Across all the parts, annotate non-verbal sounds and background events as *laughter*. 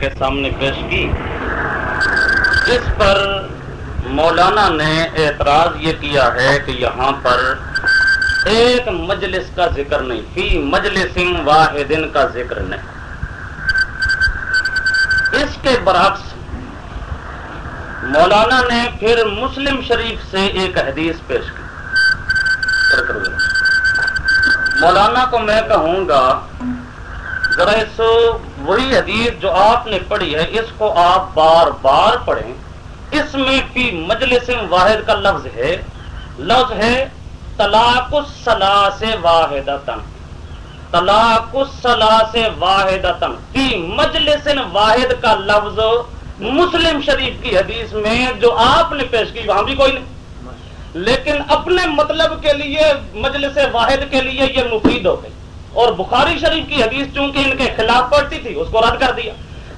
کے سامنے پیش کی۔ جس پر مولانا نے اعتراض یہ کیا ہے کہ یہاں پر ایک مجلس کا ذکر نہیں، فی مجلس واحد کا ذکر نہیں۔ اس کے برعکس مولانا نے پھر مسلم شریف سے ایک حدیث پیش کی۔ مولانا کو میں کہوں گا ذرا اس وہی حدیث جو آپ نے پڑھی ہے، اس کو آپ بار بار پڑھیں۔ اس میں فی مجلس واحد کا لفظ ہے لفظ ہے طلاق سے واحد طلاق سے واحد فی مجلس واحد کا لفظ مسلم شریف کی حدیث میں جو آپ نے پیش کی وہاں بھی کوئی نہیں۔ لیکن اپنے مطلب کے لیے، مجلس واحد کے لیے یہ مفید ہو گئی۔ اور بخاری شریف کی حدیث چونکہ ان کے خلاف پڑتی تھی، اس کو رد کر دیا۔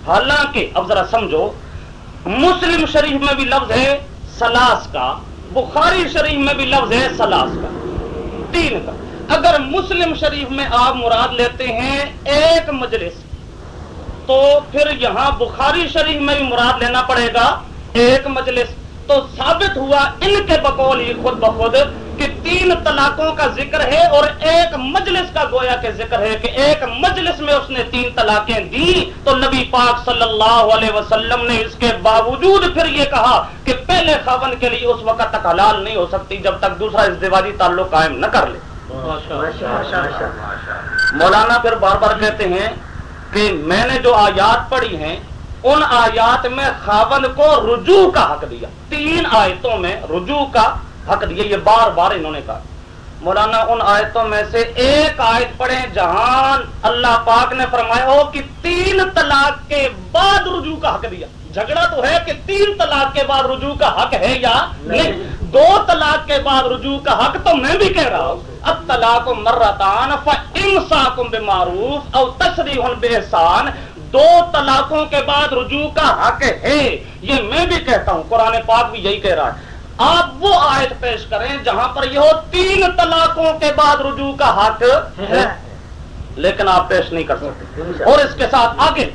حالانکہ، اب ذرا سمجھو، مسلم شریف میں بھی لفظ ہے سلاس کا، بخاری شریف میں بھی لفظ ہے سلاس کا۔ تین کا۔ اگر مسلم شریف میں آپ مراد لیتے ہیں ایک مجلس، تو پھر یہاں بخاری شریف میں بھی مراد لینا پڑے گا ایک مجلس۔ تو ثابت ہوا ان کے بقول ہی خود بخود کہ تین طلاقوں کا ذکر ہے اور ایک مجلس کا گویا کے ذکر ہے کہ ایک مجلس میں اس نے تین طلاقیں دی تو نبی پاک صلی اللہ علیہ وسلم نے اس کے باوجود پھر یہ کہا کہ پہلے خاون کے لیے اس وقت تک حلال نہیں ہو سکتی جب تک دوسرا ازدواجی تعلق قائم نہ کر لے۔ مولانا پھر بار بار کہتے ہیں کہ میں نے جو آیات پڑھی ہیں ان آیات میں خاون کو رجوع کا حق دیا۔ تین آیتوں میں رجوع کا حق دیا یہ بار بار انہوں نے کہا۔ مولانا ان آیتوں میں سے ایک آیت پڑھیں جہاں اللہ پاک نے فرمایا ہو کہ تین طلاق کے بعد رجوع کا حق دیا۔ جھگڑا تو ہے کہ تین طلاق کے بعد رجوع کا حق ہے یا نہیں۔ دو طلاق کے بعد رجوع کا حق تو میں بھی کہہ رہا ہوں۔ اب طلاق مرتان فَإِمْسَاكُمْ بِمَعْرُوفِ او تَسْرِيحٌ بِإِحْسَانِ۔ دو طلاقوں کے بعد رجوع کا حق ہے یہ میں بھی کہتا ہوں۔ قرآن پاک بھی یہی کہہ رہا ہے۔ آپ وہ آیت پیش کریں جہاں پر یہ ہو تین طلاقوں کے بعد رجوع کا حق ہے۔ لیکن آپ پیش نہیں کر سکتے۔ اور اس کے ساتھ آگے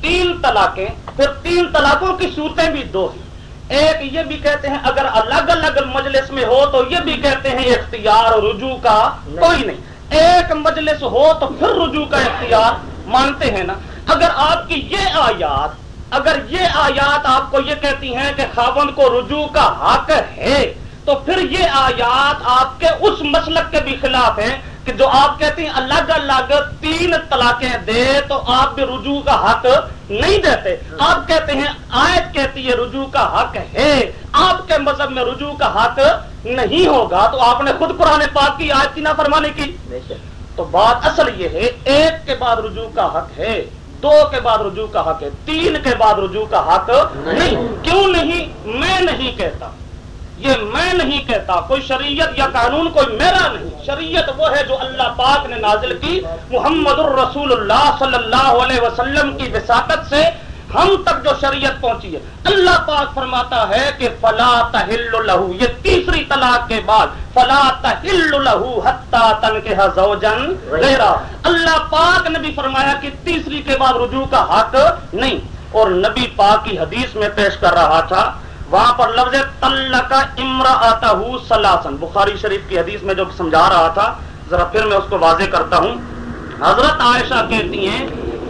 تین طلاقیں پھر تین طلاقوں کی صورتیں بھی دو ہیں۔ ایک یہ بھی کہتے ہیں اگر الگ الگ مجلس میں ہو تو یہ بھی کہتے ہیں اختیار رجوع کا کوئی نہیں۔ ایک مجلس ہو تو پھر رجوع کا اختیار مانتے ہیں نا؟ اگر آپ کی یہ آیات اگر یہ آیات آپ کو یہ کہتی ہیں کہ خاون کو رجوع کا حق ہے تو پھر یہ آیات آپ کے اس مسلک کے بھی خلاف ہیں کہ جو آپ کہتے ہیں الگ الگ تین طلاقیں دے تو آپ بھی رجوع کا حق نہیں دیتے۔ آپ کہتے ہیں آیت کہتی ہے رجوع کا حق ہے آپ کے مذہب میں رجوع کا حق نہیں ہوگا تو آپ نے خود قرآن پاک کی آیت کی نہ فرمانے کی تو بات اصل یہ ہے ایک کے بعد رجوع کا حق ہے۔ دو کے بعد رجوع کا حق ہے تین کے بعد رجوع کا حق نہیں۔ کیوں نہیں؟ میں نہیں کہتا۔ یہ میں نہیں کہتا۔ کوئی شریعت یا قانون کوئی میرا نہیں۔ شریعت وہ ہے جو اللہ پاک نے نازل کی۔ محمد الرسول اللہ صلی اللہ علیہ وسلم کی وساقت سے ہم تک جو شریعت پہنچی ہے، اللہ پاک فرماتا ہے کہ فلا تحل لہو، یہ تیسری طلاق کے بعد فلا تحل لہو حتا تن کے زوجن اللہ پاک نے بھی فرمایا کہ تیسری کے بعد رجوع کا حق نہیں۔ اور نبی پاک کی حدیث میں پیش کر رہا تھا، وہاں پر لفظ تل کا امرا آتا ہوں سلاسن بخاری شریف کی حدیث میں جو سمجھا رہا تھا، ذرا پھر میں اس کو واضح کرتا ہوں۔ حضرت عائشہ کہتی ہیں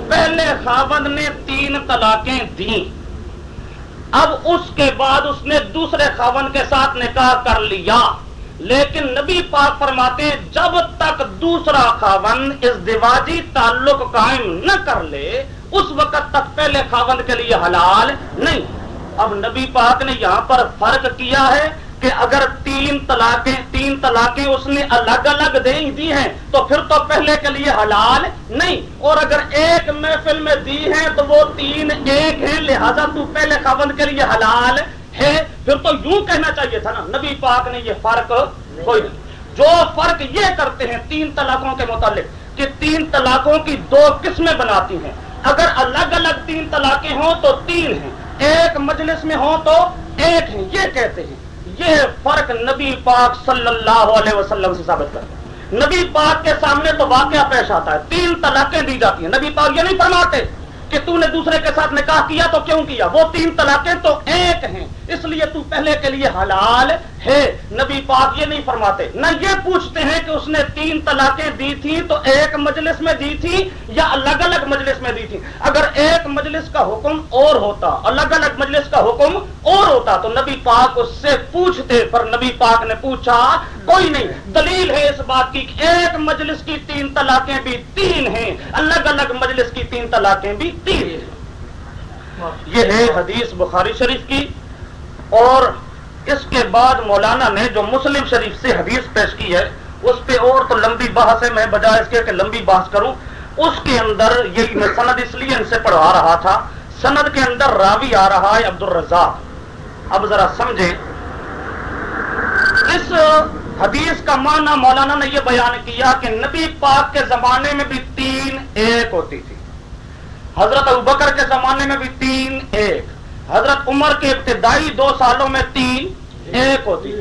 پہلے خاوند نے تین طلاقیں دی اب اس کے بعد اس نے دوسرے خاون کے ساتھ نکاح کر لیا۔ لیکن نبی پاک فرماتے ہیں، جب تک دوسرا خاون اس دیواجی تعلق قائم نہ کر لے، اس وقت تک پہلے خاون کے لیے حلال نہیں۔ اب نبی پاک نے یہاں پر فرق کیا ہے۔ کہ اگر تین طلاقیں تین طلاقیں اس نے الگ الگ دے دی ہیں، تو پھر تو پہلے کے لیے حلال نہیں۔ اور اگر ایک محفل میں دی ہیں، تو وہ تین ایک ہیں، لہذا تو پہلے خاوند کے لیے حلال ہے۔ پھر تو یوں کہنا چاہیے تھا نا، نبی پاک نے یہ فرق کوئی نہیں۔ جو فرق یہ کرتے ہیں تین طلاقوں کے متعلق کہ تین طلاقوں کی دو قسمیں بناتی ہیں۔ اگر الگ الگ تین طلاقیں ہوں تو تین ہیں۔ ایک مجلس میں ہوں تو ایک ہیں۔ یہ کہتے ہیں۔ یہ فرق نبی پاک صلی اللہ علیہ وسلم سے ثابت کرتا ہے۔ نبی پاک کے سامنے تو واقعہ پیش آتا ہے، تین طلاقیں دی جاتی ہیں۔ نبی پاک یہ نہیں فرماتے کہ تو نے دوسرے کے ساتھ نکاح کیا تو کیوں کیا؟ وہ تین طلاقیں تو ایک ہیں۔ اس لیے تو پہلے کے لیے حلال ہے۔ نبی پاک یہ نہیں فرماتے۔ نہ یہ پوچھتے ہیں کہ اس نے تین طلاقیں دی تھی تو ایک مجلس میں دی تھی یا الگ الگ مجلس میں دی تھی اگر ایک مجلس کا حکم اور ہوتا، الگ الگ مجلس کا حکم اور ہوتا تو نبی پاک اس سے پوچھتے، پر نبی پاک نے پوچھا، کوئی نہیں۔ دلیل ہے اس بات کی ایک مجلس کی تین طلاقیں بھی تین ہیں۔ الگ الگ مجلس کی تین طلاقیں بھی تین ہیں۔ یہ ہے حدیث بخاری شریف کی۔ اور اس کے بعد مولانا نے جو مسلم شریف سے حدیث پیش کی ہے، اس پہ اور تو لمبی بحث ہے، میں بجائے اس کے کہ لمبی بحث کروں۔ اس کے اندر یہ میں سند اس لیے ان سے پڑھا رہا تھا، سند کے اندر راوی آ رہا ہے عبد الرزاق اب ذرا سمجھیں۔ اس حدیث کا معنی مولانا نے یہ بیان کیا کہ نبی پاک کے زمانے میں بھی تین ایک ہوتی تھی۔ حضرت ابکر کے زمانے میں بھی تین ایک۔ حضرت عمر کے ابتدائی دو سالوں میں تین، ایک ہوتی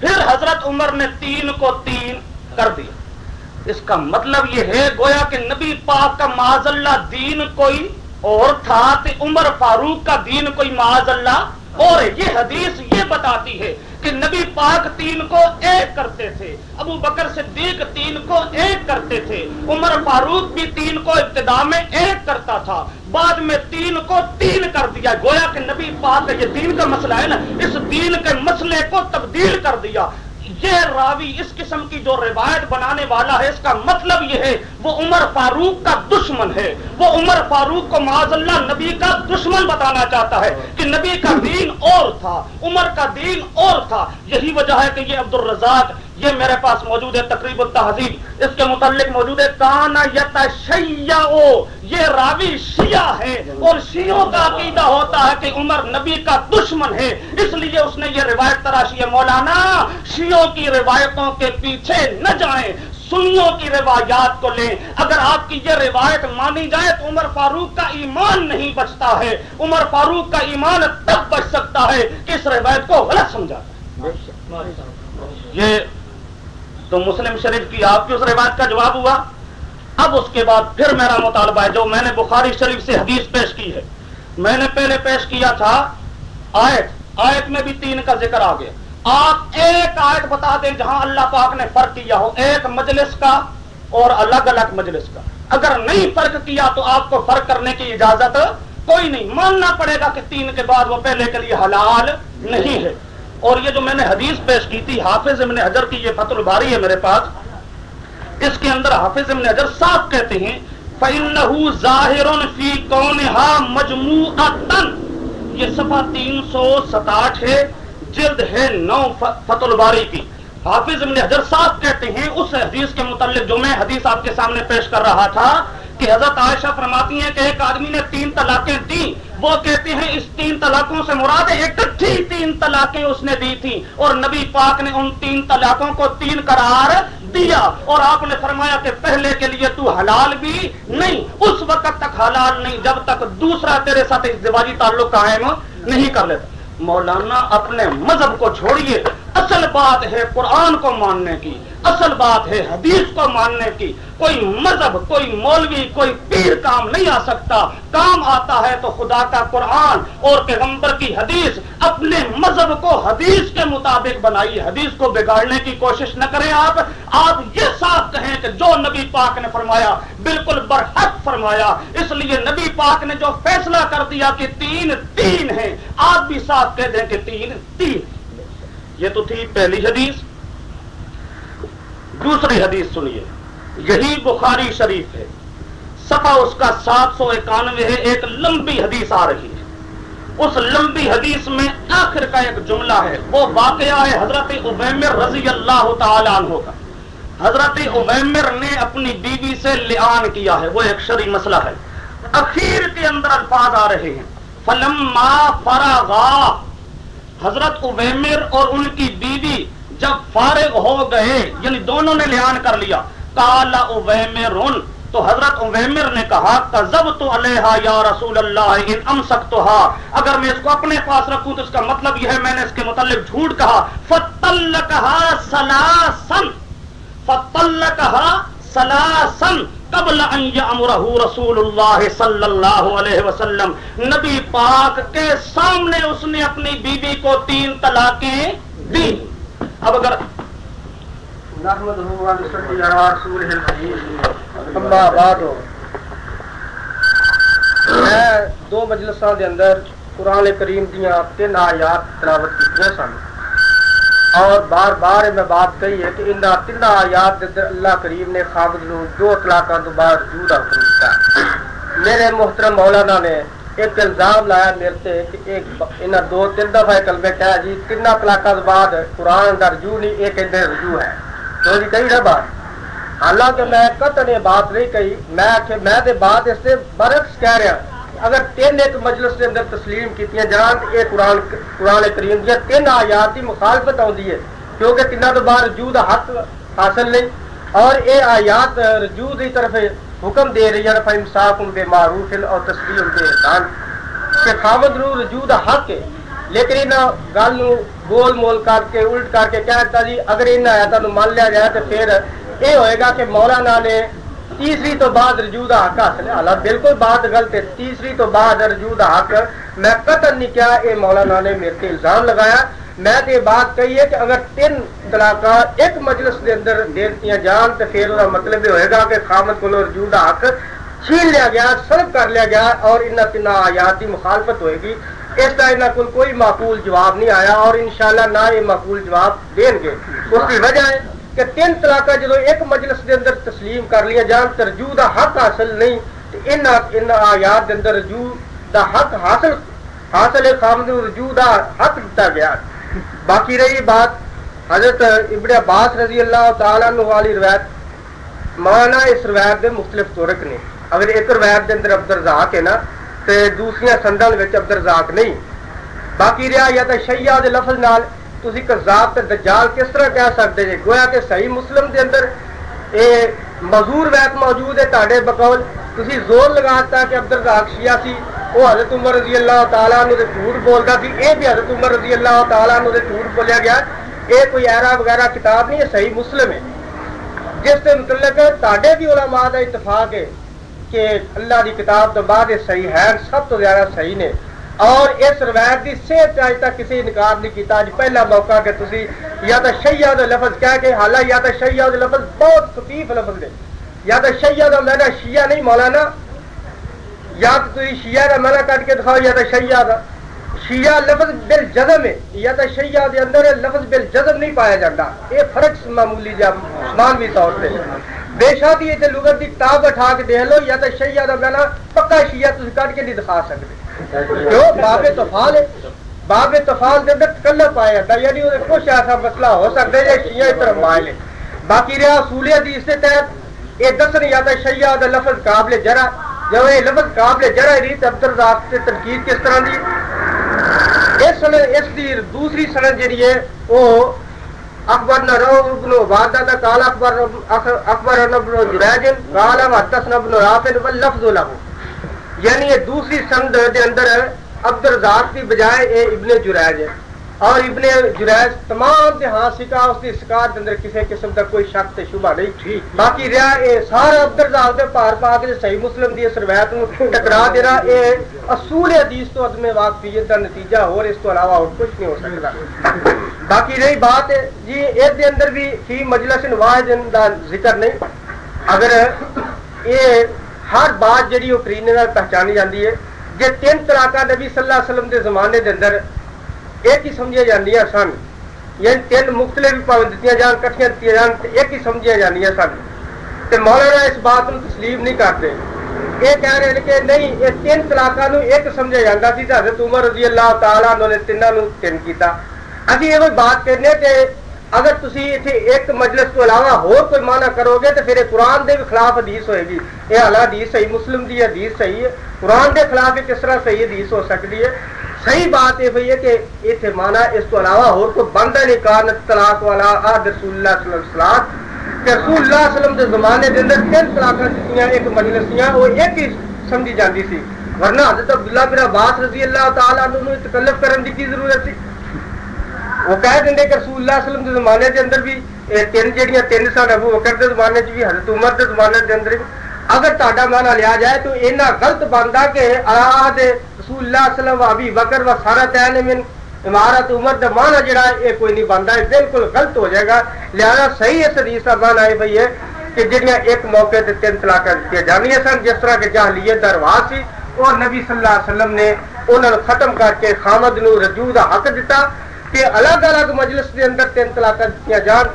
پھر حضرت عمر نے تین کو تین کر دیا۔ اس کا مطلب یہ ہے، گویا کہ نبی پاک کا معاذ اللہ دین کوئی اور تھا عمر فاروق کا دین کوئی معاذ اللہ اور یہ حدیث یہ بتاتی ہے کہ نبی پاک تین کو ایک کرتے تھے، ابو بکر صدیق تین کو ایک کرتے تھے، عمر فاروق بھی تین کو ابتدا میں ایک کرتا تھا، بعد میں تین کو تین کر دیا۔ گویا کہ نبی پاک یہ دین کا مسئلہ ہے نا، اس دین کے مسئلے کو تبدیل کر دیا۔ یہ راوی اس قسم کی جو روایت بنانے والا ہے، اس کا مطلب یہ ہے، وہ عمر فاروق کا دشمن ہے۔ وہ عمر فاروق کو معاذ اللہ نبی کا دشمن بتانا چاہتا ہے کہ نبی کا دین اور تھا، عمر کا دین اور تھا۔ یہی وجہ ہے کہ یہ عبد الرزاق یہ میرے پاس موجود ہے تقریب التحزیب اس کے متعلق موجود ہے کانا یت یہ راوی شیعہ ہے اور شیعوں کا عقیدہ ہوتا ہے کہ عمر نبی کا دشمن ہے اس لیے اس نے یہ روایت تراشی ہے مولانا شیعوں کی روایتوں کے پیچھے نہ جائیں سنیوں کی روایات کو لیں۔ اگر آپ کی یہ روایت مانی جائے تو عمر فاروق کا ایمان نہیں بچتا ہے عمر فاروق کا ایمان تب بچ سکتا ہے کہ اس روایت کو غلط سمجھا۔ یہ تو مسلم شریف کی آپ کی اس روایت کا جواب ہوا۔ اب اس کے بعد پھر میرا مطالبہ ہے جو میں نے بخاری شریف سے حدیث پیش کی ہے۔ میں نے پہلے پیش کیا تھا آیت۔ آیت میں بھی تین کا ذکر آ گیا آپ ایک آیت بتا دیں جہاں اللہ پاک نے فرق کیا ہو۔ ایک مجلس کا اور الگ الگ مجلس کا۔ اگر نہیں فرق کیا تو آپ کو فرق کرنے کی اجازت کوئی نہیں۔ ماننا پڑے گا کہ تین کے بعد وہ پہلے کے لیے حلال نہیں ہے۔ اور یہ جو میں نے حدیث پیش کی تھی، حافظ ابن حجر کی یہ فتح الباری ہے میرے پاس، اس کے اندر حافظ ابن حجر صاف کہتے ہیں، فَإِنَّهُ ظَاهِرٌ فِي قَوْنِهَا مَجْمُوعَةً۔ یہ صفحہ تین سو ستاٹھ ہے، جلد ہے نو فتح الباری کی۔ حافظ ابن حجر صاحب کہتے ہیں، اس حدیث کے متعلق جو میں حدیث آپ کے سامنے پیش کر رہا تھا، کہ حضرت عائشہ فرماتی ہیں کہ ایک آدمی نے تین طلاقیں دی وہ کہتے ہیں، اس تین طلاقوں سے مراد اکٹھی تین طلاقیں اس نے دی تھی اور نبی پاک نے ان تین طلاقوں کو تین قرار دیا۔ اور آپ نے فرمایا کہ پہلے کے لیے تو حلال بھی نہیں، اس وقت تک حلال نہیں، جب تک دوسرا تیرے ساتھ ازدواجی تعلق قائم نہیں کر لیتا۔ مولانا اپنے مذہب کو چھوڑیے۔ اصل بات ہے قرآن کو ماننے کی، اصل بات ہے حدیث کو ماننے کی۔ کوئی مذہب، کوئی مولوی، کوئی پیر کام نہیں آ سکتا۔ کام آتا ہے تو خدا کا قرآن اور پیغمبر کی حدیث۔ اپنے مذہب کو حدیث کے مطابق بنائی، حدیث کو بگاڑنے کی کوشش نہ کریں آپ۔ آپ یہ صاف کہیں کہ جو نبی پاک نے فرمایا، بالکل برحق فرمایا۔ اس لیے نبی پاک نے جو فیصلہ کر دیا کہ تین تین ہیں، آپ بھی صاف کہہ دیں کہ تین تین۔ یہ تو تھی پہلی حدیث۔ دوسری حدیث سنیے۔ یہی بخاری شریف ہے۔ سفا اس کا سات سو اکانوے ہے۔ ایک لمبی حدیث آ رہی ہے۔ اس لمبی حدیث میں آخر کا ایک جملہ ہے۔ وہ واقعہ ہے حضرت عبیمر رضی اللہ تعالیٰ عنہ کا۔ حضرت عبیمر نے اپنی بیوی سے لعان کیا ہے۔ وہ ایک شری مسئلہ ہے۔ اخیر کے اندر الفاظ آ رہے ہیں۔ فلما فراغا حضرت عبیمر اور ان کی بیوی جب فارغ ہو گئے یعنی دونوں نے لحان کر لیا کالا اویمر تو حضرت اویمر نے کہا کزب تو علیہ یا رسول اللہ، ان امسک تو اگر میں اس کو اپنے پاس رکھوں تو اس کا مطلب یہ ہے، میں نے اس کے متعلق جھوٹ کہا فتل کہا سلاسن فتل کہا سلاسن قبل ان یامرہ رسول اللہ صلی اللہ علیہ وسلم، نبی پاک کے سامنے اس نے اپنی بیوی کو تین طلاقیں دی اب اگر میں دو مجلسوں کے اندر قرآن کریم دیا تین آیات تلاوت کی سن۔ اور بار بار میں بات کہی ہے کہ ان تین آیات اللہ کریم نے خابد نو دو اطلاقوں تو بعد جود حکم کیا میرے محترم مولانا نے ایک الزام لایا میرے سے کہ ایک ان دو تین دفعہ کلمے کہا جی تین طلاقوں تو بعد قرآن کا رجوع نہیں، ایک ادھر رجوع ہے۔ تو جی کہی نا بات۔ حالانکہ میں قطع نے بات نہیں کہی، میں کہ میں دے بات اس سے برعکس کہہ رہا۔ ہوں اگر تین ایک مجلس کے اندر تسلیم کی جان تو یہ قرآن قرآن کریم دیا تین آیات کی مخالفت آتی ہے، کیونکہ تین تو بعد رجوع کا حق حاصل نہیں، اور یہ آیات رجوع کی طرف حکم دے رہی ہے فہم صاف ان کے معروف اور تسلیم کے احسان۔ کہ خامد رو رجوع کا حق ہے، لیکن ان گل گول مول کر کے، الٹ کر کے کہہ کہتا جی اگر ان آیاتوں مان لیا جائے تو پھر یہ ہوئے گا کہ مولانا نے تیسری تو بعد رجوع کا حق حاصل ہے حالات بالکل بات غلط ہے، تیسری تو بعد رجوع کا حق، میں قتل نہیں کیا یہ مولانا نے میرے الزام لگایا۔ میں تو یہ بات کہی ہے کہ اگر تین طلاق ایک مجلس کے اندر دے دیا جان، تو پھر وہ مطلب یہ ہوئے گا کہ خامد کو رجوع کا حق چھین لیا گیا سرب کر لیا گیا اور ان تین آیات کی مخالفت ہوئے گی۔ اس کا یہاں کو کوئی معقول جواب نہیں آیا اور انشاءاللہ نہ یہ معقول جواب دیں گے۔ اس کی وجہ ہے کہ تین طلاق جدو ایک مجلس کے اندر تسلیم کر لیا جان تو رجوع کا حق حاصل نہیں ان ان آیات کے اندر رجوع دا حق حاصل حاصل خامد رجوع دا حق دیتا گیا۔ باقی رہی بات حضرت ابن عباس رضی اللہ تعالیٰ والی روایت۔ مانا اس روایت کے مختلف تورک نے۔ اگر ایک روایت کے اندر عبد الرزاق ہے نا تو دوسری سندل عبد الرزاق نہیں۔ باقی رہا یا تو شیا لفظ نال تھی کزاب تے دجال کس طرح کہہ سکتے جی؟ گویا کہ صحیح مسلم دے اندر اے مزور ویت موجود ہے تاڑے بقول تھی زور لگاتا کہ عبد الرزاق شیعہ سی وہ حضرت عمر رضی اللہ تعالیٰ نے جھوٹ بولتا سی، اے بھی حضرت عمر رضی اللہ تعالیٰ نے جھوٹ بولیا گیا۔ اے کوئی ایرا وغیرہ کتاب نہیں ہے صحیح مسلم ہے۔ جس سے متعلق تاڑے بھی علماء دا اتفاق ہے کہ اللہ دی کتاب تو بعد یہ صحیح ہے، سب تو زیادہ صحیح نے۔ اور اس روایت کی صحت اج تک کسی انکار نہیں کیتا۔ اج پہلا موقع کہ تسی یا تو شیا لفظ کہہ کے حالانکہ یا تو شیا لفظ بہت خفیف لفظ نے یا تو شیا میرا شیعہ نہیں، مولانا۔ یا تو تھی شیعہ کا میرا کٹ کے دکھاؤ، یا تو شیا کا شیعہ لفظ بل جزم ہے، یا تو شیا کے اندر لفظ بل جزم نہیں پایا جاتا یہ فرق معمولی جا مانوی طور پہ۔ بے شادی یہ لغت کی کتاب اٹھا کے دیکھ لو، یا تو شیا کا میرا پکا شیعہ تھی کٹ کے نہیں دکھا سکتے کیوں باب تفال ہے، باب تفال کے اندر تکلف آیا جاتا یعنی وہ کچھ ایسا مسئلہ ہو سکتا ہے شیعہ اس طرف مائل ہے۔ باقی رہا اصولی حدیث کے تحت، یہ دس نہیں آتا شیعہ دا لفظ قابل جرا جب یہ لفظ قابل جرا رہی تو عبد الرزاق سے تنقید کس طرح دی؟ اس اس دی دوسری سنت جہی ہے وہ اکبر نہ رو ابن عبادہ دا، قال اکبر اکبر ابن جریج، قال حدثنا ابن رافع واللفظ له۔ یعنی یہ دوسری سند دے اندر عبد الرزاق کی بجائے اے ابن جریج ہے۔ اور ابن جریج تمام دے ہاں سکا اس دی سکات اندر کسی قسم کا کوئی شک تے شبہ نہیں۔ ٹھیک۔ باقی رہا اے سارا عبد الرزاق دے پار پا کے صحیح مسلم دی اس روایت نو ٹکرا دینا اے اصول حدیث تو عدم واقفیت دا نتیجہ اور اس تو علاوہ اور کچھ نہیں ہو سکتا۔ باقی رہی بات ہے جی اس دے اندر بھی فی مجلس واحد دا ذکر نہیں۔ اگر یہ ہر بات جہی وہ کرینے پہچانی جاتی ہے جی تین طلاق نبی صلی اللہ علیہ وسلم کے زمانے کے اندر ایک ہی سمجھیا جانیا سن یعنی تین مختلف دیتی جان کٹیاں دیتی جان ایک ہی سمجھیا جانیا سن۔ تو مولانا اس بات کو تسلیم نہیں کرتے۔ یہ کہہ رہے ہیں کہ نہیں، یہ تین طلاقوں ایک سمجھا جاتا سی، حضرت عمر رضی اللہ تعالیٰ نے تینوں تین کیتا۔ ابھی یہ بات کرنے کہ اگر تھی اتنے ایک مجلس تو علاوہ ہور کوئی مانا کرو گے تو پھر قرآن دے بھی خلاف حدیث ہوئے گی۔ یہ حالات حدیث صحیح مسلم دی حدیث صحیح ہے۔ قرآن دے خلاف کس طرح صحیح حدیث ہو سکتی ہے؟ صحیح بات یہ ہوئی ہے کہ اتنے مانا اس تو علاوہ ہور کوئی بندہ نہیں۔ کار طلاق والا آد رسول اللہ صلی اللہ علیہ وسلم کہ رسول اللہ علیہ وسلم کے زمانے کے اندر تین طلاق دیتی ایک مجلس وہ ایک ہی سمجھی جاتی سی۔ ورنہ حضرت عبداللہ بن عباس رضی اللہ تعالیٰ عنہ تکلف کرنے کی ضرورت تھی وہ کہہ دیں کہ رسول اللہ علیہ وسلم کے زمانے کے اندر بھی تین جہاں تین سن ابو بکر کے زمانے بھی حضرت عمر کے زمانے کے اندر بھی اگر تا مانا لیا جائے تو اینا غلط بنتا کہ آد رسول اللہ وسلم ابھی بکر و سارا تین من عمارت عمر کا مانا جڑا یہ کوئی نہیں بنتا ہے بالکل غلط ہو جائے گا لہذا صحیح اس حدیث کا مانا ہے بھائی ہے کہ جہاں ایک موقع تے تین طلاق دیتی جانیا سن جس طرح کہ جہلیت کا رواج سی اور نبی صلی اللہ علیہ وسلم نے انہوں نے ختم کر کے خامد نو رجوع کا حق دیتا کہ الگ الگ مجلس کے اندر تین طلاق دیتی جان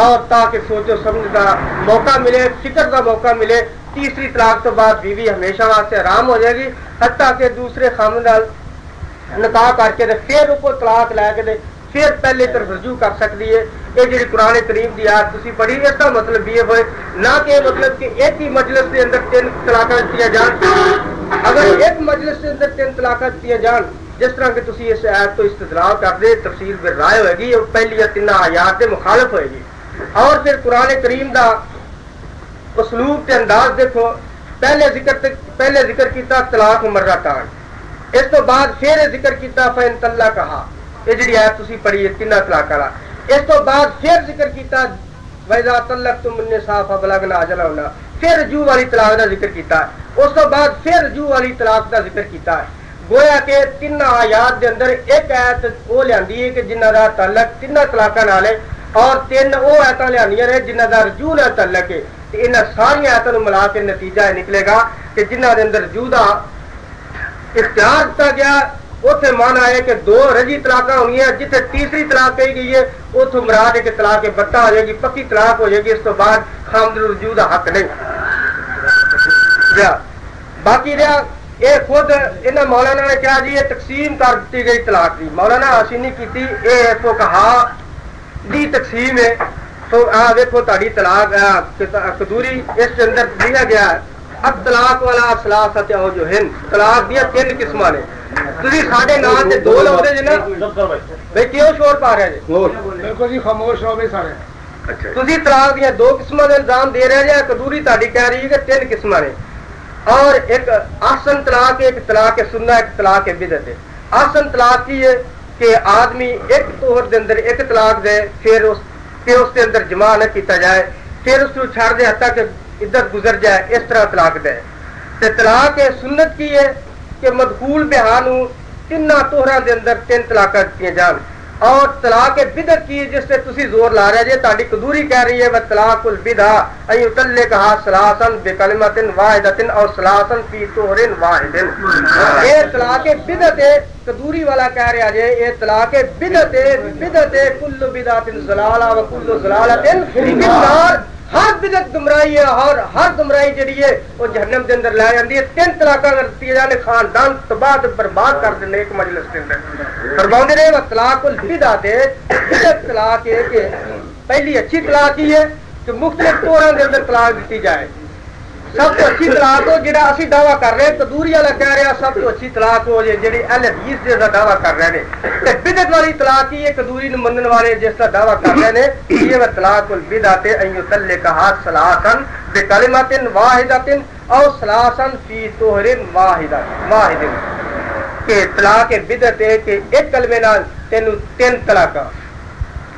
اور تاکہ سوچو سمجھ کا موقع ملے، فکر کا موقع ملے، تیسری طلاق تو بعد بیوی ہمیشہ واسطے آرام ہو جائے گی، حتیٰ کہ دوسرے خامد نکاح کر کے پھر اوپر طلاق لے کے پھر پہلے طرف رجوع کر سکتی ہے۔ یہ جی قرآن کریم کی آج تھی پڑھی، اس کا مطلب یہ ہوئے، نہ کہ مطلب کہ ایک ہی مجلس کے اندر تین طلاق دیتی جان۔ اگر ایک مجلس کے اندر تین طلاق دیتی جان جس طرح کہ تھی اس ایپ تو استدلال کر دے تفصیل پھر رائے ہوئے گی، اور پہلی یا تین آیات کے مخالف ہوئے گی۔ اور پھر قرآن کریم کا اسلوب کے انداز دیکھو، پہلے ذکر تے پہلے ذکر کیتا طلاق مرہ ٹان اس تو بعد پھر ذکر کیتا فین تلا کہا یہ جی ایپ تھی پڑھی ہے تین طلاق والا۔ اس تو بعد پھر ذکر کیتا ویزا تلک تم نے صاف بلگ نہ جلا ہونا پھر رجوع والی طلاق کا ذکر کیتا۔ ہے اس تو بعد پھر رجوع والی طلاق کا ذکر کیتا۔ ہے گویا کہ تین آیات دے اندر ایک ایت وہ لیا ہے کہ جنہ کا تعلق تین طلاق نال ہے اور تین وہ ایت لیا نے جنہ کا رجوع نہ تعلق ہے۔ ان ساری ایتوں ملا کے نتیجہ نکلے گا کہ جنہ کے اندر رجوع کا اختیار دیا گیا اتنے من آئے کہ دو رجی طلاق ہونی ہے جتنے تیسری طلاق کہی گئی ہے اتوں مراد ہے کہ طلاق بتا ہو جائے گی، پکی طلاق ہو جائے گی، اس تو بعد خامد رجوع کا حق نہیں۔ باقی رہا یہ خود ان مولانا نے کیا جی یہ تقسیم کر دیتی گئی طلاق کی مولانا حسینی کی یہ تو کہا دی تقسیم ہے تو دیکھو تاری طلاق کدوری اس کے اندر دیا گیا ہے اب طلاق والا سلاح جو ہند طلاق دیا تین قسم نے تھی سارے نام سے دو لاؤ جی نا بھائی کیوں شور پا رہے جی بالکل جی خاموش ہو گئے سارے تھی طلاق دیا دو قسم کا الزام دے رہے ہیں کدوری تاری کہہ رہی ہے کہ تین قسم نے اور ایک آسن طلاق، ایک طلاق سننا ایک طلاق بدت ہے۔ آسن طلاق کی ہے کہ آدمی ایک طور دے اندر ایک طلاق دے، پھر اس پھر اس کے اندر جمع نہ کیتا جائے، پھر اس کو چھڑ دے حتیٰ کہ ادھر گزر جائے، اس طرح طلاق دے۔ تے طلاق سنت کی ہے کہ مدخول بہانو تین توہرا دے اندر تین طلاق دیتی جان۔ اور طلاق بدت کی جس سے تسی زور لا رہے جی تاری قدوری کہہ رہی ہے وہ طلاق البدا ای اتلے کہا سلاسن بے کلمت اور سلاسن فی توہر واحد۔ یہ طلاق بدت ہے قدوری والا کہہ رہا جی یہ طلاق بدت ہے بدت ہے کل بدات زلالہ و کل زلالت فی النار۔ ہر بدت گمراہی ہے اور ہر گمراہی جڑی ہے وہ جہنم دے اندر لے جاندی ہے۔ تین طلاق کرتی جانے خاندان تباہ برباد کر دیں ایک مجلس دے اندر۔ فرماوندے نے، وہ طلاق البدعت ہے۔ بدت طلاق ہے کہ پہلی اچھی طلاق ہی ہے کہ مختلف طوراں دے اندر طلاق دیتی جائے۔ سب تو اچھی طلاق ہو جہاں اسی دعویٰ کر رہے ہیں کدوری والا کہہ رہا سب تو اچھی طلاق ہو جی اہل حدیث جس کا دعویٰ کر رہے ہیں۔ بدت والی طلاق ہی ہے کدوری منن والے جس کا دعویٰ کر رہے ہیں۔ یہ وہ طلاق البدعت ایو تلے کہا سلاسن بے کلمات واحدت او سلاسن فی توہر واحد واحد۔ کہ طلاق بدعت ہے کہ ایک کلمے نال تینو تین طلاق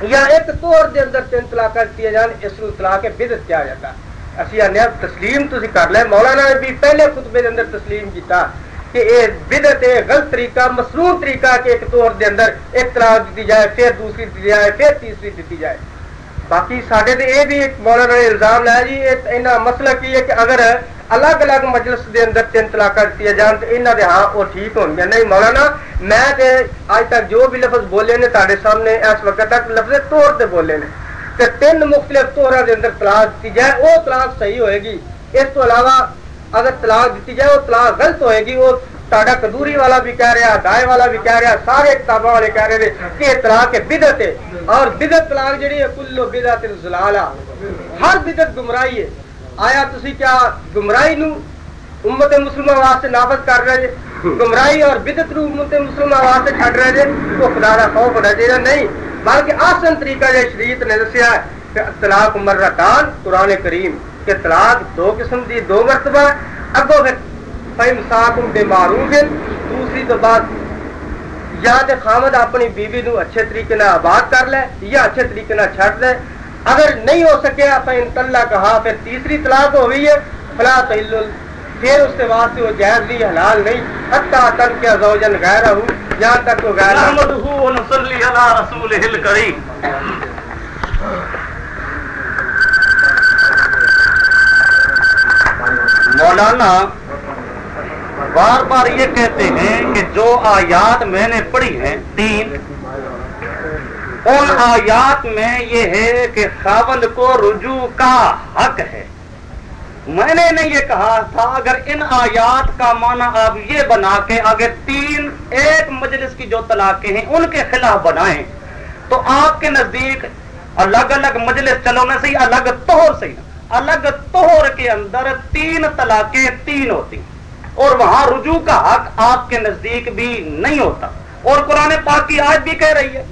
یا ایک طور دے اندر تین طلاق کیے جان، اس کو طلاق بدعت کیا جاتا ہے۔ اسی آنے تسلیم تھی کر لے مولانا نے بھی پہلے خطبے دے اندر تسلیم کیتا کہ یہ بدت ہے غلط طریقہ مصنوع طریقہ کہ ایک طور دے اندر ایک طلاق دیتی جائے پھر دوسری دیتی جائے پھر تیسری دیتی جائے باقی سارے تو یہ بھی مولانا نے الزام لایا جی یہ مسئلہ کی ہے کہ اگر الگ الگ مجلس دے اندر تین طلاق دیتی جان تو یہاں دے ہاں وہ ٹھیک ہو گیا نہیں مولانا میں اج تک جو بھی لفظ بولے نے تارے سامنے اس وقت تک لفظ طور سے بولے نے کہ تین مختلف طورا دے اندر طلاق دیتی جائے، وہ طلاق صحیح ہوئے گی۔ اس تو علاوہ اگر طلاق دیتی جائے، وہ طلاق غلط ہوئے گی۔ وہ تاڑا کدوری والا بھی کہہ رہا دائے والا بھی کہہ رہا، سارے کتابوں والے کہہ رہے کہ یہ طلاق بدت ہے۔ اور بدت طلاق جڑی ہے، کلو بدت زلالہ ہر بدت گمراہی ہے۔ آیا تسی کیا گمراہی نو امت مسلمہ واسطے نافذ کر رہے جے گمراہی اور بدت نو امت مسلمہ واسطے چھڑ رہے جے تو خدا دا خوف ہونا چاہیے نہیں، بلکہ آسن طریقہ جو شریعت نے دسیا ہے کہ طلاق مرتان قرآن کریم، کہ طلاق دو قسم دی، دو مرتبہ اگو پھر فہم ساکم بے معروف دوسری تو بعد یا تے خامد اپنی بیوی نو اچھے طریقے نہ آباد کر لے، یا اچھے طریقے نہ چھٹ دے۔ اگر نہیں ہو سکیا فہم تلا کہا پھر تیسری طلاق ہو گئی ہے۔ فلا تحل پھر اس کے بعد سے وہ جائز بھی حلال نہیں، حتیٰ تن کیا زوجن غیر ہوں جہاں تک وہ غیر نحمده ونصلي على رسوله الكريم مولانا، بار بار یہ کہتے ہیں کہ جو آیات میں نے پڑھی ہیں، تین۔ ان آیات میں یہ ہے کہ خاوند کو رجوع کا حق ہے۔ میں نے نہیں یہ کہا تھا، اگر ان آیات کا معنی آپ یہ بنا کے آگے تین ایک مجلس کی جو طلاقیں ہیں، ان کے خلاف بنائیں، تو آپ کے نزدیک الگ الگ مجلس چلونے سے ہی الگ توہر سے الگ توہر کے اندر تین طلاقیں تین ہوتی۔ اور وہاں رجوع کا حق آپ کے نزدیک بھی نہیں ہوتا۔ اور قرآن پاک کی آج بھی کہہ رہی ہے،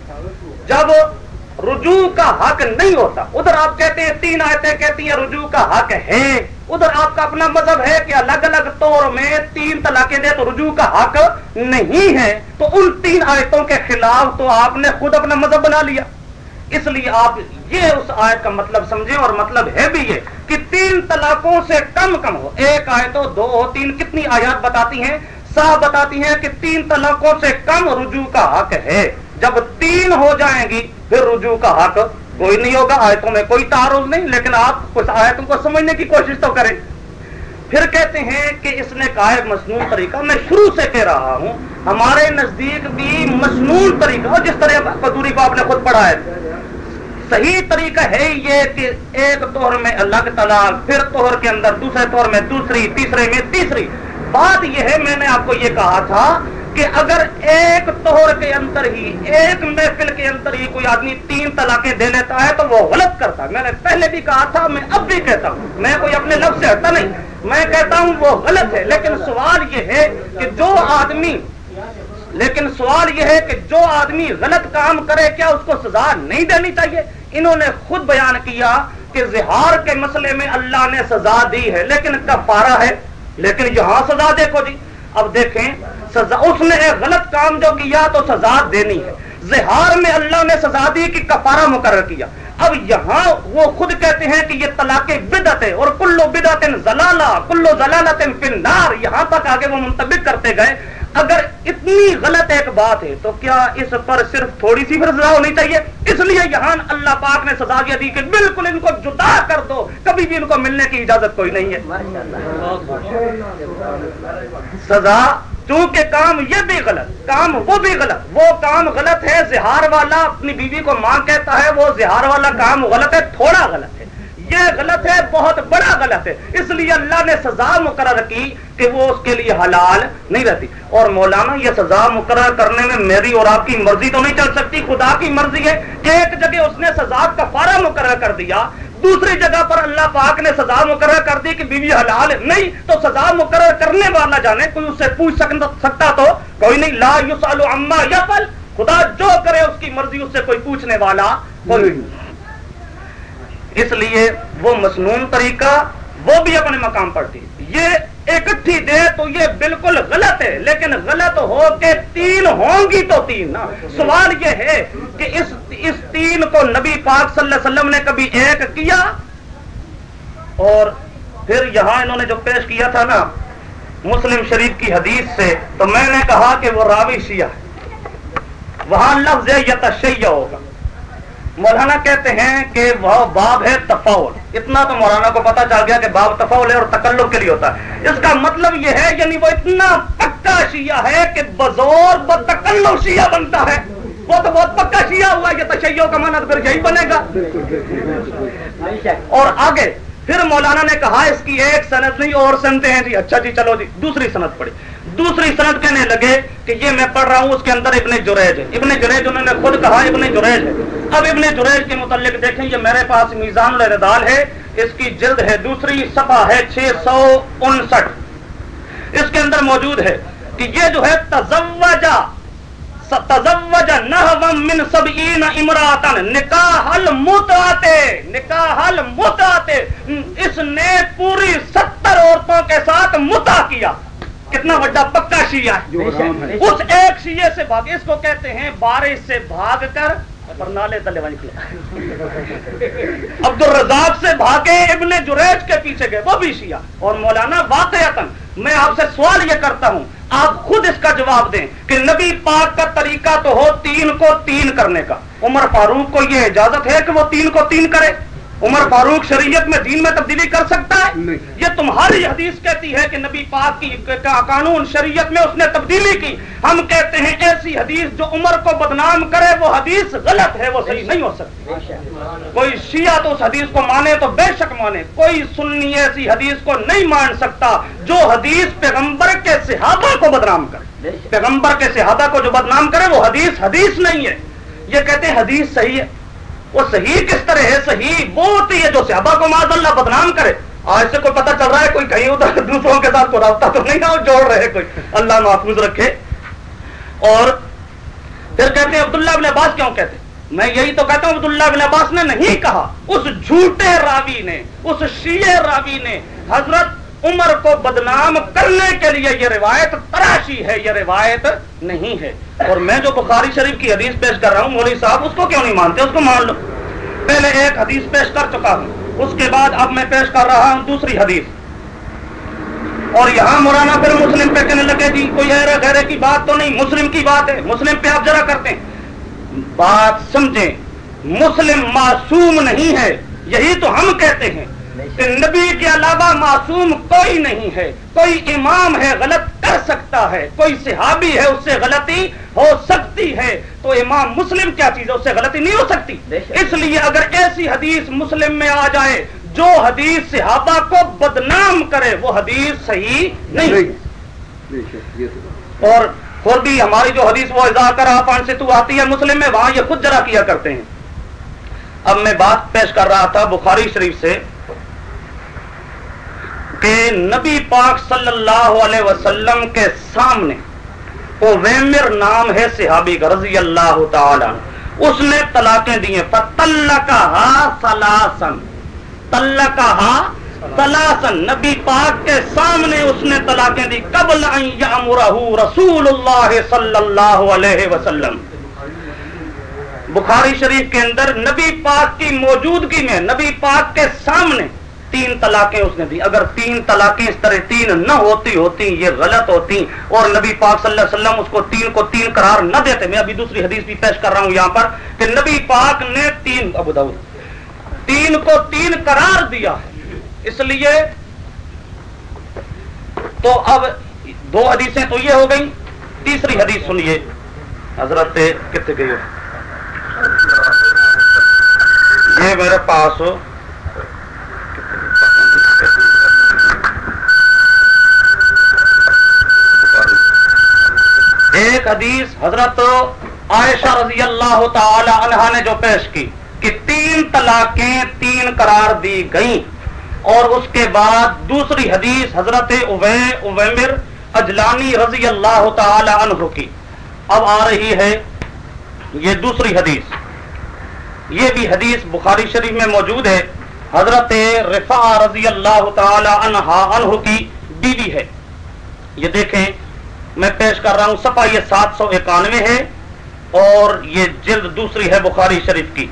جب رجوع کا حق نہیں ہوتا، ادھر آپ کہتے ہیں تین آیتیں کہتی ہیں، رجوع کا حق ہے۔ ادھر آپ کا اپنا مذہب ہے کہ الگ الگ طور میں تین طلاقیں دے تو رجوع کا حق نہیں ہے۔ تو ان تین آیتوں کے خلاف تو آپ نے خود اپنا مذہب بنا لیا۔ اس لیے آپ یہ اس آیت کا مطلب سمجھیں اور مطلب ہے بھی یہ کہ تین طلاقوں سے کم کم ہو۔ ایک آیت ہو، دو ہو، تین کتنی آیات بتاتی ہیں؟ صاحب بتاتی ہیں کہ تین طلاقوں سے کم رجوع کا حق ہے۔ جب تین ہو جائیں گی، پھر رجوع کا حق کوئی نہیں ہوگا، آیتوں میں کوئی تعارض نہیں، لیکن آپ کچھ آیتوں کو سمجھنے کی کوشش تو کریں۔ پھر کہتے ہیں کہ اس نے کہا ہے مصنون طریقہ، میں شروع سے کہہ رہا ہوں، ہمارے نزدیک بھی مصنون طریقہ جس طرح قدوری کو آپ نے خود پڑھا ہے، صحیح طریقہ ہے یہ کہ ایک طور میں الگ طلاق، پھر طور کے اندر دوسرے طور میں دوسری، تیسرے میں تیسری۔ بات یہ ہے، میں نے آپ کو یہ کہا تھا کہ اگر ایک توہر کے اندر ہی، ایک محفل کے اندر ہی کوئی آدمی تین طلاقیں دے لیتا ہے تو وہ غلط کرتا ہے۔ میں نے پہلے بھی کہا تھا، میں اب بھی کہتا ہوں۔ میں کوئی اپنے لفظ سے ہٹتا نہیں۔ میں کہتا ہوں وہ غلط ہے۔ لیکن سوال یہ ہے کہ جو آدمی، لیکن سوال یہ ہے کہ جو آدمی غلط کام کرے، کیا اس کو سزا نہیں دینی چاہیے؟ انہوں نے خود بیان کیا کہ زہار کے مسئلے میں اللہ نے سزا دی ہے، لیکن کفارہ ہے۔ لیکن یہاں سزا دیکھو جی۔ اب دیکھیں، سزا، اس نے ایک غلط کام جو کیا تو سزا دینی ہے۔ زہار میں اللہ نے سزا دی کہ کفارہ مقرر کیا۔ اب یہاں وہ خود کہتے ہیں کہ یہ طلاق بدت ہے اور کلو بدت زلالہ کلو زلالت فنار یہاں تک آگے وہ منتبک کرتے گئے۔ اگر اتنی غلط ایک بات ہے تو کیا اس پر صرف تھوڑی سی پھر سزا ہونی چاہیے؟ اس لیے یہاں اللہ پاک نے سزا دیا دی کہ بالکل ان کو جدا کر دو، کبھی بھی ان کو ملنے کی اجازت کوئی نہیں ہے۔ سزا، چونکہ کام یہ بھی غلط، کام وہ بھی غلط، وہ کام غلط ہے، زہار والا اپنی بیوی کو ماں کہتا ہے، وہ زہار والا کام غلط ہے، تھوڑا غلط ہے۔ یہ غلط ہے، بہت بڑا غلط ہے۔ اس لیے اللہ نے سزا مقرر کی کہ وہ اس کے لیے حلال نہیں رہتی۔ اور مولانا، یہ سزا مقرر کرنے میں میری اور آپ کی مرضی تو نہیں چل سکتی، خدا کی مرضی ہے کہ ایک جگہ اس نے سزا کا فارا مقرر کر دیا، دوسری جگہ پر اللہ پاک نے سزا مقرر کر دی کہ بیوی حلال نہیں، تو سزا مقرر کرنے والا جانے، کوئی اس سے پوچھ سکتا تو کوئی نہیں۔ لا یوسال اما یفل خدا جو کرے اس کی مرضی، اس سے کوئی پوچھنے والا کوئی نہیں۔ اس لیے وہ مصنون طریقہ، وہ بھی اپنے مقام پر تھی۔ یہ اکٹھی دے تو یہ بالکل غلط ہے، لیکن غلط ہو کے تین ہوں گی تو تین۔ نا سوال یہ ہے کہ اس اس تین کو نبی پاک صلی اللہ علیہ وسلم نے کبھی ایک کیا؟ اور پھر یہاں انہوں نے جو پیش کیا تھا نا، مسلم شریف کی حدیث سے، تو میں نے کہا کہ وہ راوی شیعہ ہے۔ وہاں لفظ یتشیہ ہوگا۔ مولانا کہتے ہیں کہ وہ باب ہے تفاول اتنا تو مولانا کو پتا چل گیا کہ باب تفاول ہے اور تکلب کے لیے ہوتا ہے۔ اس کا مطلب یہ ہے یعنی وہ اتنا پکا شیعہ ہے کہ بزور بتکلب شیعہ بنتا ہے۔ وہ تو بہت پکا شیعہ ہوا یہ تشیعوں کا مانا پھر یہی بنے گا۔ اور آگے پھر مولانا نے کہا، اس کی ایک صنعت نہیں، اور سنتے ہیں۔ جی اچھا جی چلو جی دوسری صنعت پڑھی۔ دوسری صنعت کہنے لگے کہ یہ میں پڑھ رہا ہوں، اس کے اندر ابن جریج ہے۔ ابن جریج انہوں نے خود کہا ابن جریج ہے۔ اب ابن جریج کے متعلق دیکھیں، یہ میرے پاس میزان الردال ہے۔ اس کی جلد ہے، دوسری صفحہ ہے چھ سو انسٹھ۔ اس کے اندر موجود ہے کہ یہ جو ہے تزوجہ تزوج نحو من سبعین امراتن نکاح المتعات نکاح المتعات اس نے پوری ستر عورتوں کے ساتھ متا کیا۔ کتنا بڑا پکا شیعہ ہے۔ اس ایک شیعہ سے بھاگ اس کو کہتے ہیں بارش سے بھاگ کر پر نالے تلے *laughs* عبد الرزاق سے بھاگے ابن جریج کے پیچھے گئے وہ بھی شیعہ۔ اور مولانا واقع میں آپ سے سوال یہ کرتا ہوں آپ خود اس کا جواب دیں کہ نبی پاک کا طریقہ تو ہو تین کو تین کرنے کا۔ عمر فاروق کو یہ اجازت ہے کہ وہ تین کو تین کرے۔ عمر فاروق شریعت میں دین میں تبدیلی کر سکتا ہے؟ یہ تمہاری حدیث کہتی ہے کہ نبی پاک کی قانون شریعت میں اس نے تبدیلی کی۔ ہم کہتے ہیں ایسی حدیث جو عمر کو بدنام کرے وہ حدیث غلط ہے وہ صحیح نہیں ہو سکتی۔ کوئی شیعہ تو اس حدیث کو مانے تو بے شک مانے۔ کوئی سنی ایسی حدیث کو نہیں مان سکتا جو حدیث پیغمبر کے صحابہ کو بدنام کرے۔ پیغمبر کے صحابہ کو جو بدنام کرے وہ حدیث حدیث نہیں ہے۔ یہ کہتے ہیں حدیث صحیح ہے۔ وہ صحیح کس طرح ہے؟ صحیح وہ ہوتی ہے جو صحابہ کو معذ اللہ بدنام کرے۔ آج سے کوئی پتہ چل رہا ہے کوئی کہیں ادھر دوسروں کے ساتھ کوئی رابطہ تو نہیں نہ جوڑ رہے کوئی۔ اللہ محفوظ رکھے۔ اور پھر کہتے ہیں، عبداللہ بن عباس کیوں کہتے میں یہی تو کہتا ہوں، عبداللہ بن عباس نے نہیں کہا۔ اس جھوٹے راوی نے، اس شیعہ راوی نے حضرت عمر کو بدنام کرنے کے لیے یہ روایت تراشی ہے، یہ روایت نہیں ہے۔ اور میں جو بخاری شریف کی حدیث پیش کر رہا ہوں، مولوی صاحب، اس کو کیوں نہیں مانتے؟ اس کو مان لو۔ پہلے ایک حدیث پیش کر چکا ہوں، اس کے بعد اب میں پیش کر رہا ہوں دوسری حدیث۔ اور یہاں مولانا پھر مسلم پہ کہنے لگے جی کوئی غیرے کی بات تو نہیں، مسلم کی بات ہے۔ مسلم پہ آپ ذرا کرتے ہیں۔ بات سمجھیں، مسلم معصوم نہیں ہے، یہی تو ہم کہتے ہیں۔ نبی کے علاوہ معصوم کوئی نہیں ہے۔ کوئی امام ہے غلط کر سکتا ہے۔ کوئی صحابی ہے اس سے غلطی ہو سکتی ہے۔ تو امام مسلم کیا چیز ہے؟ اس سے غلطی نہیں ہو سکتی۔ اس لیے اگر ایسی حدیث مسلم میں آ جائے جو حدیث صحابہ کو بدنام کرے وہ حدیث صحیح نہیں اور خود بھی ہماری جو حدیث وہ اضا کر آپ سے تو آتی ہے مسلم میں وہاں یہ خود جرا کیا کرتے ہیں۔ اب میں بات پیش کر رہا تھا بخاری شریف سے۔ کہ نبی پاک صلی اللہ علیہ وسلم کے سامنے ویمر نام ہے صحابی کا رضی اللہ تعالی اس نے طلاقیں دی ہیں۔ سلاسن تلقہ سلاسن نبی پاک کے سامنے اس نے طلاقیں دی قبل ان یامرہ رسول اللہ صلی اللہ علیہ وسلم۔ بخاری شریف کے اندر نبی پاک کی موجودگی میں، نبی پاک کے سامنے تین طلاقیں اس نے دی۔ اگر تین طلاقیں اس طرح تین نہ ہوتی ہوتی، یہ غلط ہوتی اور نبی پاک صلی اللہ علیہ وسلم اس کو تین کو تین قرار نہ دیتے، میں ابھی دوسری حدیث بھی پیش کر رہا ہوں یہاں پر کہ نبی پاک نے تین ابو داؤد تین کو تین قرار دیا ہے۔ اس لیے تو اب دو حدیثیں تو یہ ہو گئی تیسری حدیث سنیے۔ حضرت کتنے گئی یہ میرے پاس ایک حدیث حضرت عائشہ رضی اللہ تعالی عنہ نے جو پیش کی کہ تین طلاقیں تین قرار دی گئیں اور اس کے بعد دوسری حدیث حضرت اویمر اجلانی رضی اللہ تعالی عنہ کی۔ اب آ رہی ہے یہ دوسری حدیث۔ یہ بھی حدیث بخاری شریف میں موجود ہے۔ حضرت رفا رضی اللہ تعالی عنہ عنہ کی بیوی ہے۔ یہ دیکھیں میں پیش کر رہا ہوں سفا یہ سات سو اکانوے ہے اور یہ جلد دوسری ہے بخاری شریف کی۔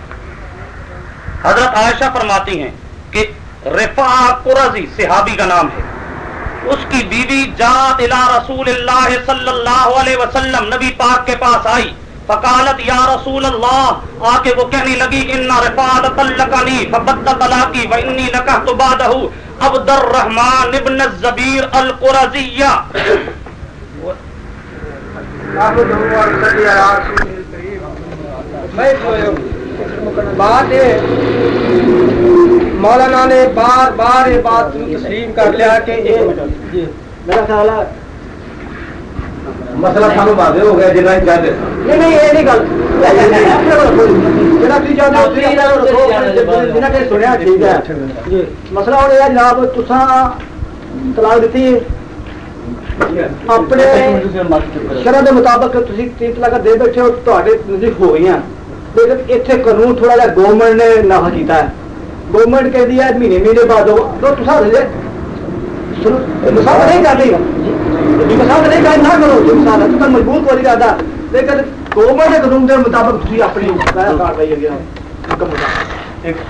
حضرت عائشہ فرماتی ہیں کہ رفا قرضی صحابی کا نام ہے۔ اس کی بیوی جات الى رسول اللہ صلی اللہ علیہ وسلم، نبی پاک کے پاس آئی۔ فقالت، یا رسول اللہ! آ کے وہ کہنے لگی ان رفعت طلقنی فبد طلاقی و انی لکحت بعدہ عبد الرحمن ابن الزبیر القرزیہ بات مولانا نے بار بار یہ بات تسلیم کر لیا کہ میرا خیال ہے مسئلہ سانو واضح ہو گیا جنہیں چاہتے نہیں نہیں یہ نہیں گل مسئلہ ہو جناب تسا طلاق دیتی اپنے شرح کے مطابق تھی تین طلاق دے بیٹھے ہو نزدیک ہو گئی لیکن اتنے قانون تھوڑا جہا گورنمنٹ نے نافا کیا ہے گورنمنٹ کہہ دیا مہینے مہینے بعد تو تصا مسافر نہیں کر رہی مسافر نہیں کر نہ کرو جو مسافر تو مضبوط والی رہتا ਲੇਕਿਨ ਗਵਰਨਮੈਂਟ ਦੇ ਕਾਨੂੰਨ ਦੇ ਮੁਤਾਬਕ ਤੁਸੀਂ ਆਪਣੀ ਕਾਰਵਾਈ ਅੱਗੇ ਹੁਕਮ ਮੁਤਾਬਕ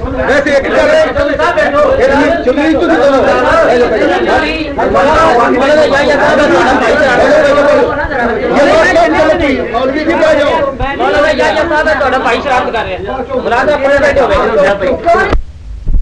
ویسے کر